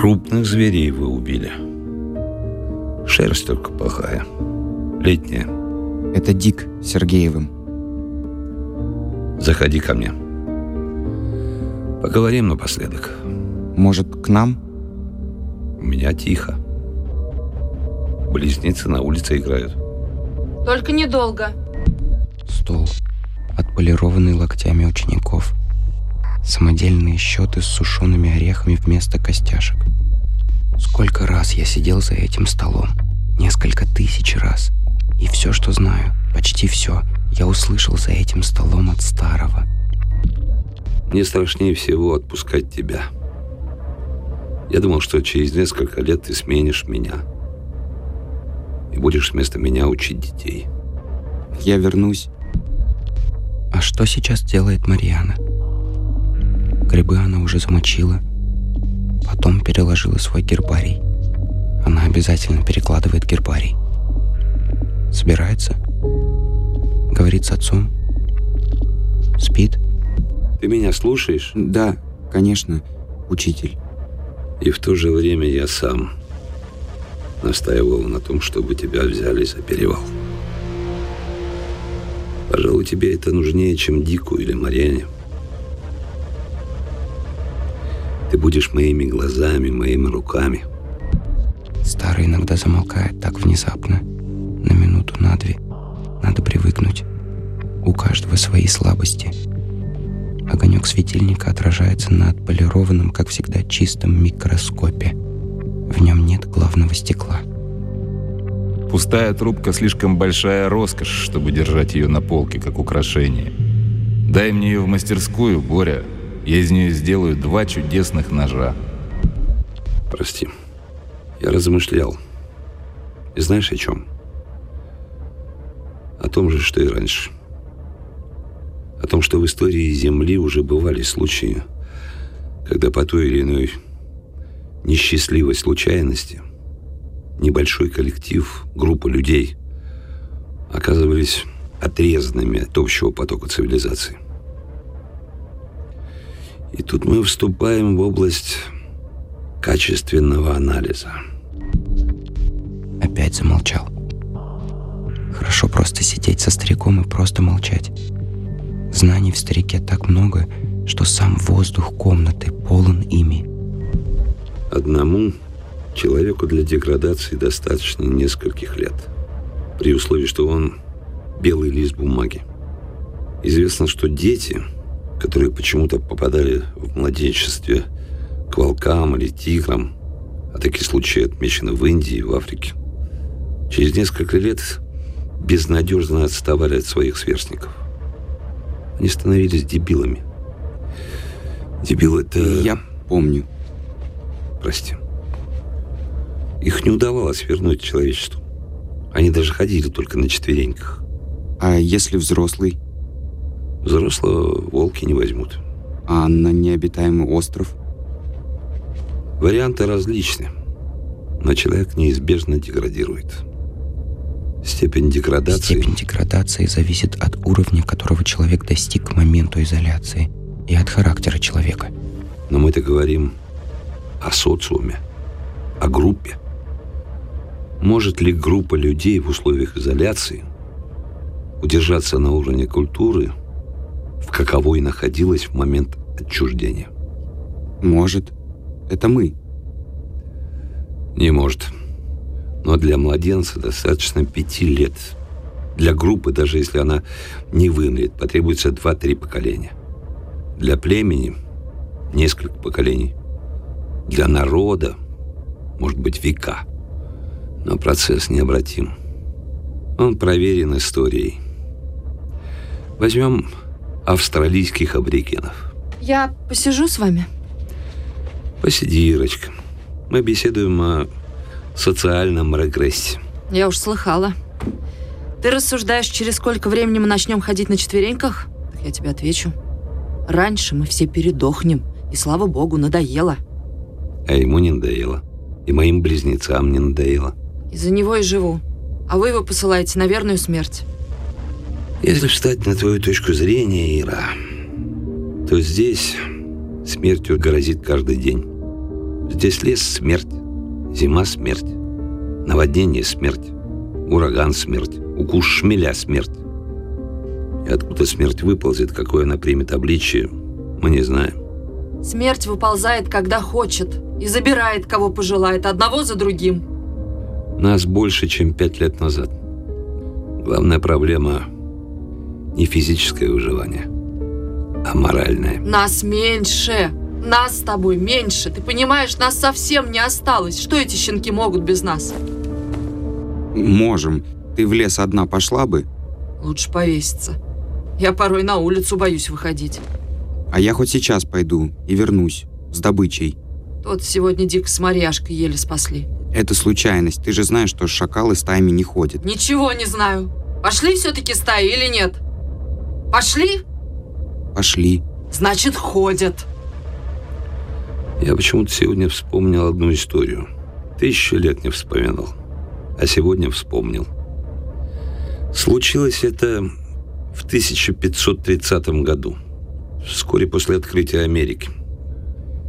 Крупных зверей вы убили. Шерсть только плохая. Летняя. Это Дик Сергеевым. Заходи ко мне. Поговорим напоследок. Может, к нам? У меня тихо. Близнецы на улице играют. Только недолго. Стол, отполированный локтями учеников. Самодельные счеты с сушеными орехами вместо костяшек. Сколько раз я сидел за этим столом? Несколько тысяч раз. И все, что знаю, почти все, я услышал за этим столом от старого. Мне страшнее всего отпускать тебя. Я думал, что через несколько лет ты сменишь меня. И будешь вместо меня учить детей. Я вернусь. А что сейчас делает Марьяна? Грибы она уже замочила. Потом переложила свой гербарий. Она обязательно перекладывает гербарий. Собирается? Говорит с отцом? Спит? Ты меня слушаешь? Да, конечно, учитель. И в то же время я сам настаивал на том, чтобы тебя взяли за перевал. Пожалуй, тебе это нужнее, чем Дику или Марьяне. Будешь моими глазами, моими руками. Старый иногда замолкает так внезапно, на минуту, на две. Надо привыкнуть. У каждого свои слабости. Огонек светильника отражается на отполированном, как всегда, чистом микроскопе. В нем нет главного стекла. Пустая трубка слишком большая роскошь, чтобы держать ее на полке, как украшение. Дай мне ее в мастерскую, Боря. Я из нее сделаю два чудесных ножа. Прости. Я размышлял. И знаешь о чем? О том же, что и раньше. О том, что в истории Земли уже бывали случаи, когда по той или иной несчастливой случайности небольшой коллектив, группа людей оказывались отрезанными от общего потока цивилизации. И тут мы вступаем в область качественного анализа. Опять замолчал. Хорошо просто сидеть со стариком и просто молчать. Знаний в старике так много, что сам воздух комнаты полон ими. Одному человеку для деградации достаточно нескольких лет, при условии, что он белый лист бумаги. Известно, что дети, которые почему-то попадали в младенчестве к волкам или тиграм, а такие случаи отмечены в Индии и в Африке, через несколько лет безнадежно отставали от своих сверстников. Они становились дебилами. Дебил это... Я помню. Прости. Их не удавалось вернуть человечеству. Они даже ходили только на четвереньках. А если взрослый? Взрослого волки не возьмут. А на необитаемый остров? Варианты различны, но человек неизбежно деградирует. Степень деградации... Степень деградации зависит от уровня, которого человек достиг к моменту изоляции, и от характера человека. Но мы-то говорим о социуме, о группе. Может ли группа людей в условиях изоляции удержаться на уровне культуры, в каковой находилась в момент отчуждения? Может. Это мы. Не может. Но для младенца достаточно пяти лет. Для группы, даже если она не вымрет, потребуется два-три поколения. Для племени несколько поколений. Для народа, может быть, века. Но процесс необратим. Он проверен историей. Возьмем австралийских аборигенов. Я посижу с вами? Посиди, Ирочка. Мы беседуем о социальном регрессе. Я уж слыхала. Ты рассуждаешь, через сколько времени мы начнем ходить на четвереньках? Так я тебе отвечу. Раньше мы все передохнем. И слава богу, надоело. А ему не надоело. И моим близнецам не надоело. Из-за него и живу. А вы его посылаете на верную смерть. Если встать на твою точку зрения, Ира, то здесь смертью грозит каждый день. Здесь лес — смерть, зима — смерть, наводнение — смерть, ураган — смерть, укус шмеля — смерть. И откуда смерть выползет, какое она примет обличие, мы не знаем. Смерть выползает, когда хочет, и забирает, кого пожелает, одного за другим. Нас больше, чем пять лет назад. Главная проблема не физическое выживание, а моральное. Нас меньше. Нас с тобой меньше. Ты понимаешь, нас совсем не осталось. Что эти щенки могут без нас? Можем. Ты в лес одна пошла бы? Лучше повеситься. Я порой на улицу боюсь выходить. А я хоть сейчас пойду и вернусь с добычей. Тот сегодня Дик с Марьяшкой еле спасли. Это случайность. Ты же знаешь, что шакалы стаями не ходят. Ничего не знаю. Пошли все-таки стаи или нет? Пошли? Пошли. Значит, ходят. Я почему-то сегодня вспомнил одну историю. Тысячу лет не вспоминал, а сегодня вспомнил. Случилось это в 1530 году, вскоре после открытия Америки.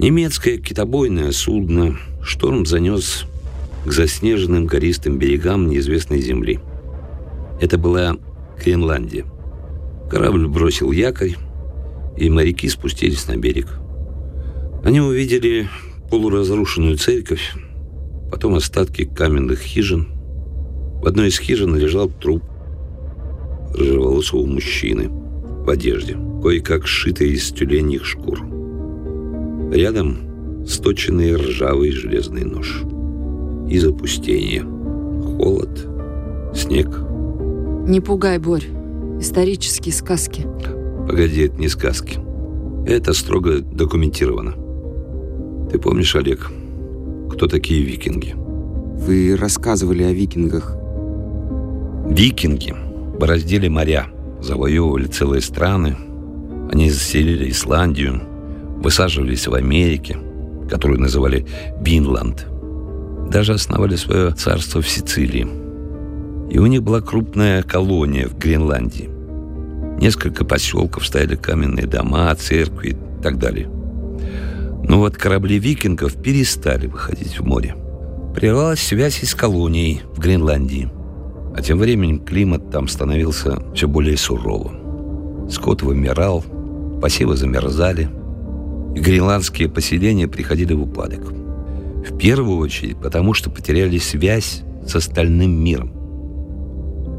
Немецкое китобойное судно шторм занес к заснеженным гористым берегам неизвестной земли. Это была Гренландия. Корабль бросил якорь, и моряки спустились на берег. Они увидели полуразрушенную церковь, потом остатки каменных хижин. В одной из хижин лежал труп рыжеволосого мужчины в одежде, кое-как сшитой из тюленьих шкур. Рядом сточенный ржавый железный нож. И запустение. Холод, снег. Не пугай, Борь. Исторические сказки. Погоди, это не сказки. Это строго документировано. Ты помнишь, Олег, кто такие викинги? Вы рассказывали о викингах. Викинги бороздили моря, завоевывали целые страны. Они заселили Исландию, высаживались в Америке, которую называли Бинланд. Даже основали свое царство в Сицилии. И у них была крупная колония в Гренландии. Несколько поселков, стояли каменные дома, церкви и так далее. Но вот корабли викингов перестали выходить в море. Прервалась связь с колонией в Гренландии. А тем временем климат там становился все более суровым. Скот вымирал, посевы замерзали, и гренландские поселения приходили в упадок. В первую очередь потому, что потеряли связь с остальным миром.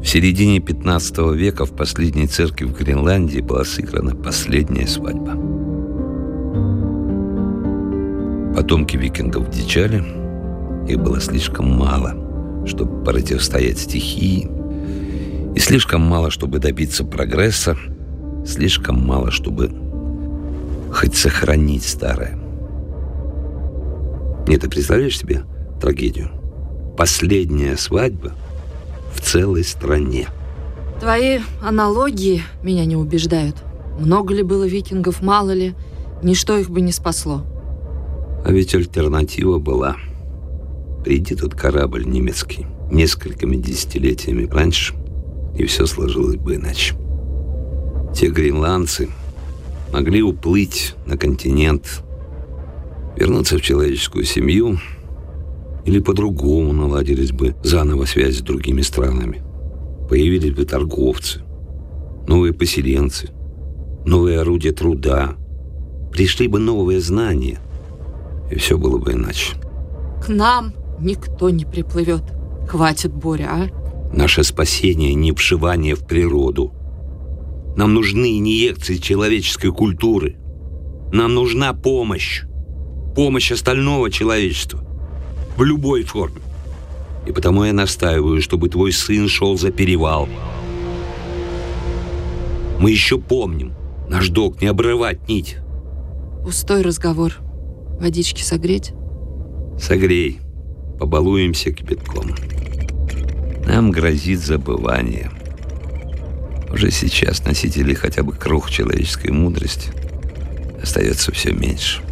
В середине 15 века в последней церкви в Гренландии была сыграна последняя свадьба. Потомки викингов дичали, их было слишком мало, чтобы противостоять стихии, и слишком мало, чтобы добиться прогресса, слишком мало, чтобы хоть сохранить старое. Не ты представляешь себе трагедию? Последняя свадьба в целой стране. Твои аналогии меня не убеждают. Много ли было викингов, мало ли, ничто их бы не спасло. А ведь альтернатива была. Приди тут корабль немецкий несколькими десятилетиями раньше, и все сложилось бы иначе. Те гренландцы могли уплыть на континент, вернуться в человеческую семью или по-другому наладились бы заново связь с другими странами. Появились бы торговцы, новые поселенцы, новые орудия труда, пришли бы новые знания, и все было бы иначе. К нам никто не приплывет. Хватит, Боря, а? Наше спасение не вшивание в природу. Нам нужны инъекции человеческой культуры. Нам нужна помощь. Помощь остального человечества. В любой форме. И потому я настаиваю, чтобы твой сын шел за перевал. Мы еще помним. Наш долг не обрывать нить. Пустой разговор. Водички согреть? Согрей. Побалуемся кипятком. Нам грозит забывание. Уже сейчас носителей хотя бы круг человеческой мудрости остается все меньше.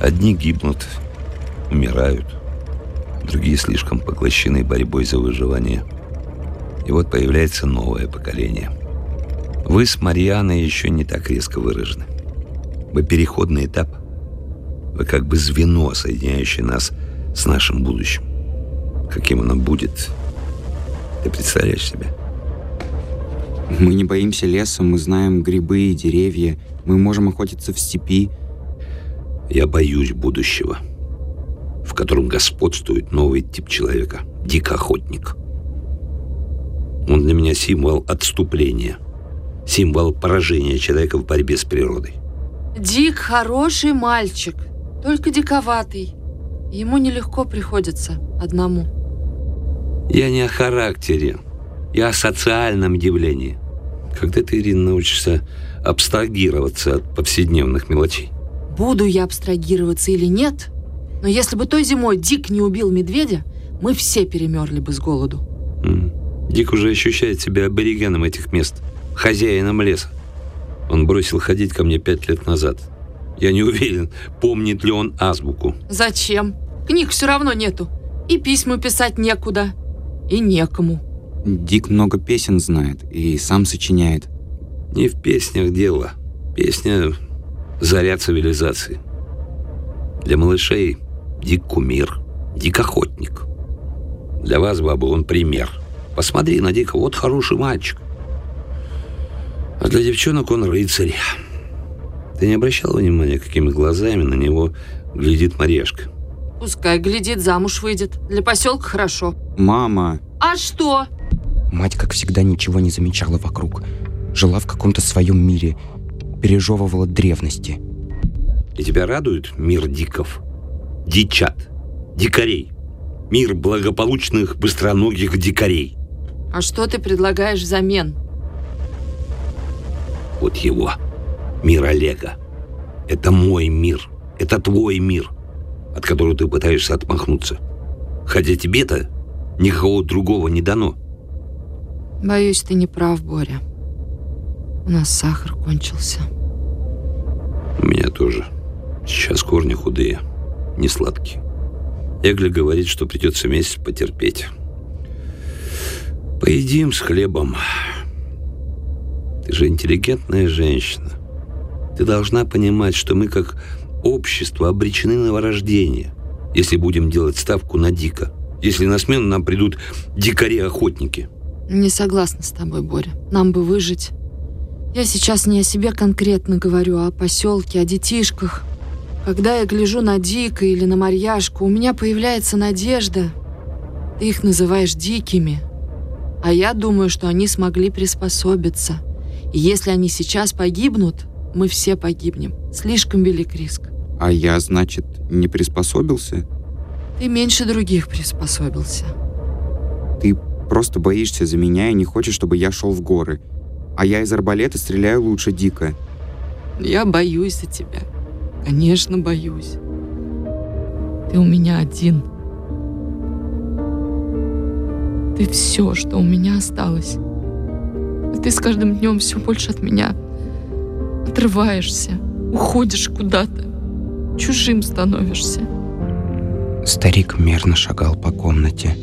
Одни гибнут, умирают, другие слишком поглощены борьбой за выживание. И вот появляется новое поколение. Вы с Марьяной еще не так резко выражены. Вы переходный этап. Вы как бы звено, соединяющее нас с нашим будущим. Каким оно будет, ты представляешь себе? Мы не боимся леса, мы знаем грибы и деревья, мы можем охотиться в степи. Я боюсь будущего, котором господствует новый тип человека – дикоохотник. Он для меня символ отступления, символ поражения человека в борьбе с природой. Дик хороший мальчик, только диковатый. Ему нелегко приходится одному. Я не о характере, я о социальном явлении. Когда ты, Ирина, научишься абстрагироваться от повседневных мелочей? Буду я абстрагироваться или нет, но если бы той зимой Дик не убил медведя, мы все перемерли бы с голоду. М. Дик уже ощущает себя аборигеном этих мест, хозяином леса. Он бросил ходить ко мне пять лет назад. Я не уверен, помнит ли он азбуку. Зачем? Книг все равно нету. И письма писать некуда. И некому. Дик много песен знает и сам сочиняет. Не в песнях дело. Песня – заряд цивилизации. Для малышей Дик кумир, Дик охотник. Для вас, баба, он пример. Посмотри на Дика, вот хороший мальчик. А для девчонок он рыцарь. Ты не обращала внимания, какими глазами на него глядит Марешка? Пускай глядит, замуж выйдет. Для поселка хорошо. Мама, А что? мать, как всегда, ничего не замечала вокруг. Жила в каком-то своем мире, пережевывала древности. И тебя радует мир диков? Дичат, дикарей. Мир благополучных, быстроногих дикарей. А что ты предлагаешь взамен? Вот его. Мир Олега. Это мой мир. Это твой мир, от которого ты пытаешься отмахнуться. Хотя тебе-то никакого другого не дано. Боюсь, ты не прав, Боря. У нас сахар кончился. У меня тоже. Сейчас корни худые, не сладкие. Эгля говорит, что придется месяц потерпеть. Поедим с хлебом. Ты же интеллигентная женщина. Ты должна понимать, что мы как общество обречены на вырождение, если будем делать ставку на дика. Если на смену нам придут дикари-охотники. Не согласна с тобой, Боря. Нам бы выжить. Я сейчас не о себе конкретно говорю, а о поселке, о детишках. Когда я гляжу на Дика или на Марьяшку, у меня появляется надежда. Ты их называешь дикими. А я думаю, что они смогли приспособиться. И если они сейчас погибнут, мы все погибнем. Слишком велик риск. А я, значит, не приспособился? Ты меньше других приспособился. Ты просто боишься за меня и не хочешь, чтобы я шел в горы. А я из арбалета стреляю лучше Дика. Я боюсь за тебя. Конечно, боюсь. Ты у меня один. Ты все, что у меня осталось. А ты с каждым днем все больше от меня отрываешься, уходишь куда-то, чужим становишься. Старик мерно шагал по комнате.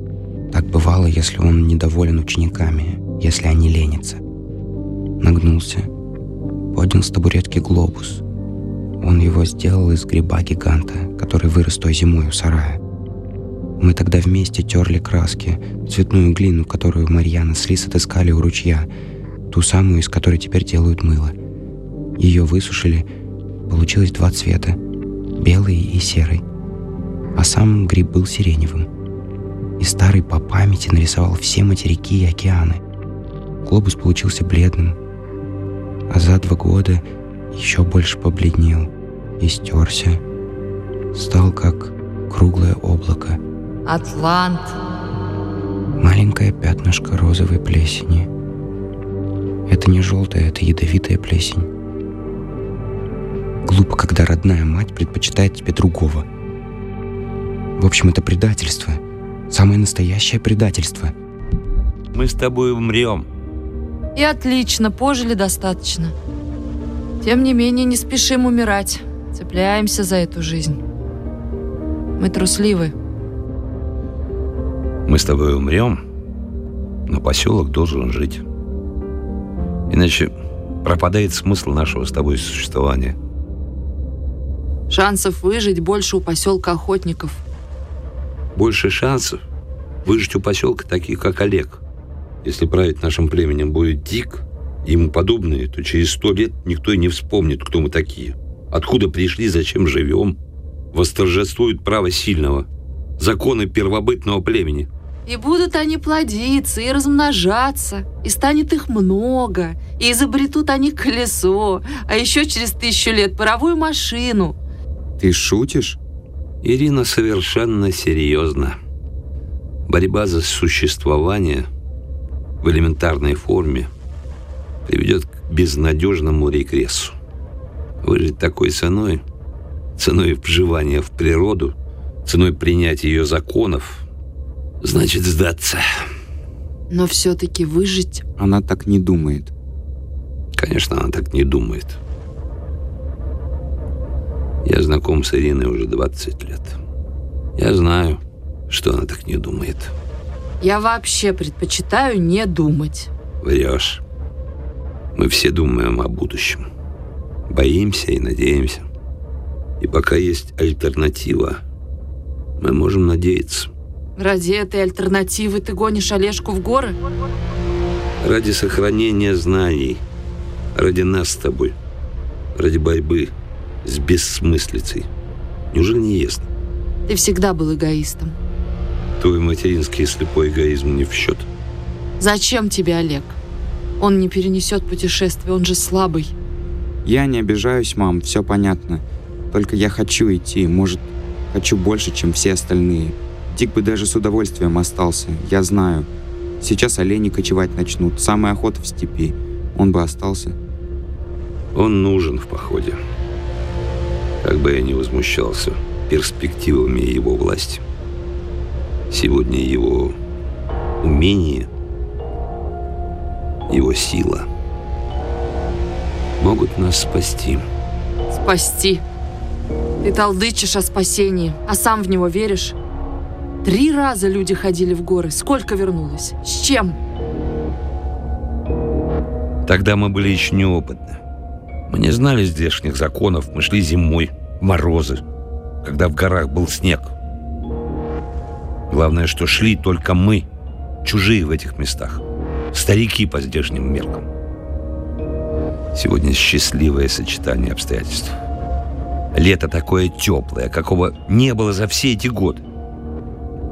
Так бывало, если он недоволен учениками, если они ленятся. Нагнулся, поднял с табуретки глобус. Он его сделал из гриба гиганта, который вырос той зимой у сарая. Мы тогда вместе терли краски, цветную глину, которую Марьяна с Лис отыскали у ручья, ту самую, из которой теперь делают мыло. Ее высушили, получилось два цвета — белый и серый. А сам гриб был сиреневым. И старый по памяти нарисовал все материки и океаны. Глобус получился бледным, а за два года еще больше побледнел и стерся. Стал как круглое облако, Атлант. маленькое пятнышко розовой плесени. Это не желтая, это ядовитая плесень. Глупо, когда родная мать предпочитает тебе другого. В общем, это предательство. Самое настоящее предательство. Мы с тобой умрем. И отлично, пожили достаточно. Тем не менее, не спешим умирать. Цепляемся за эту жизнь. Мы трусливы. Мы с тобой умрем, но поселок должен жить. Иначе пропадает смысл нашего с тобой существования. Шансов выжить больше у поселка охотников. Больше шансов выжить у поселка таких, как Олег. Если править нашим племенем будет Дик и ему подобные, то через сто лет никто и не вспомнит, кто мы такие. Откуда пришли, зачем живем. Восторжествует право сильного. Законы первобытного племени. И будут они плодиться и размножаться, и станет их много, и изобретут они колесо, а еще через тысячу лет паровую машину. Ты шутишь? Ирина совершенно серьезно. Борьба за существование в элементарной форме приведет к безнадежному регрессу. Выжить такой ценой, ценой вживания в природу, ценой принятия ее законов, значит сдаться. Но все-таки выжить... Она так не думает. Конечно, она так не думает. Я знаком с Ириной уже 20 лет. Я знаю, что она так не думает. Я вообще предпочитаю не думать. Врешь. Мы все думаем о будущем. Боимся и надеемся. И пока есть альтернатива, мы можем надеяться. Ради этой альтернативы ты гонишь Олежку в горы? Ради сохранения знаний. Ради нас с тобой. Ради борьбы с бессмыслицей. Неужели не ясно? Ты всегда был эгоистом. Твой материнский слепой эгоизм не в счет. Зачем тебе Олег? Он не перенесет путешествие, он же слабый. Я не обижаюсь, мам, все понятно. Только я хочу идти, может, хочу больше, чем все остальные. Дик бы даже с удовольствием остался, я знаю. Сейчас олени кочевать начнут, самая охота в степи. Он бы остался. Он нужен в походе. Как бы я ни возмущался перспективами его власти. Сегодня его умение, его сила могут нас спасти. Спасти. Ты толдычишь о спасении, а сам в него веришь? Три раза люди ходили в горы. Сколько вернулось? С чем? Тогда мы были еще неопытны. Мы не знали здешних законов, мы шли зимой, в морозы, когда в горах был снег. Главное, что шли только мы, чужие в этих местах, старики по здешним меркам. Сегодня счастливое сочетание обстоятельств. Лето такое теплое, какого не было за все эти годы.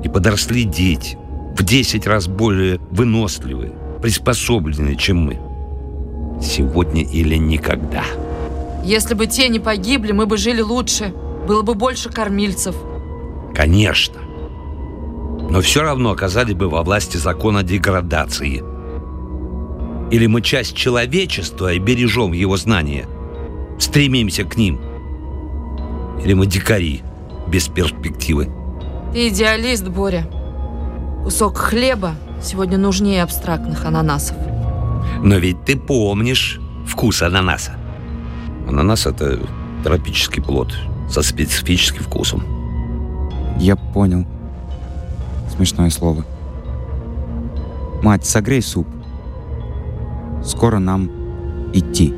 И подросли дети, в 10 раз более выносливые, приспособленные, чем мы. Сегодня или никогда. Если бы те не погибли, мы бы жили лучше. Было бы больше кормильцев. Конечно. Но все равно оказались бы во власти закона деградации. Или мы часть человечества и бережем его знания, стремимся к ним. Или мы дикари без перспективы. Ты идеалист, Боря. Кусок хлеба сегодня нужнее абстрактных ананасов. Но ведь ты помнишь вкус ананаса. Ананас – это тропический плод со специфическим вкусом. Я понял. Смешное слово. Мать, согрей суп. Скоро нам идти.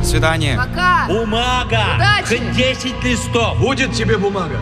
До свидания. Пока! Бумага! Удачи! Хоть 10 листов! Будет тебе бумага.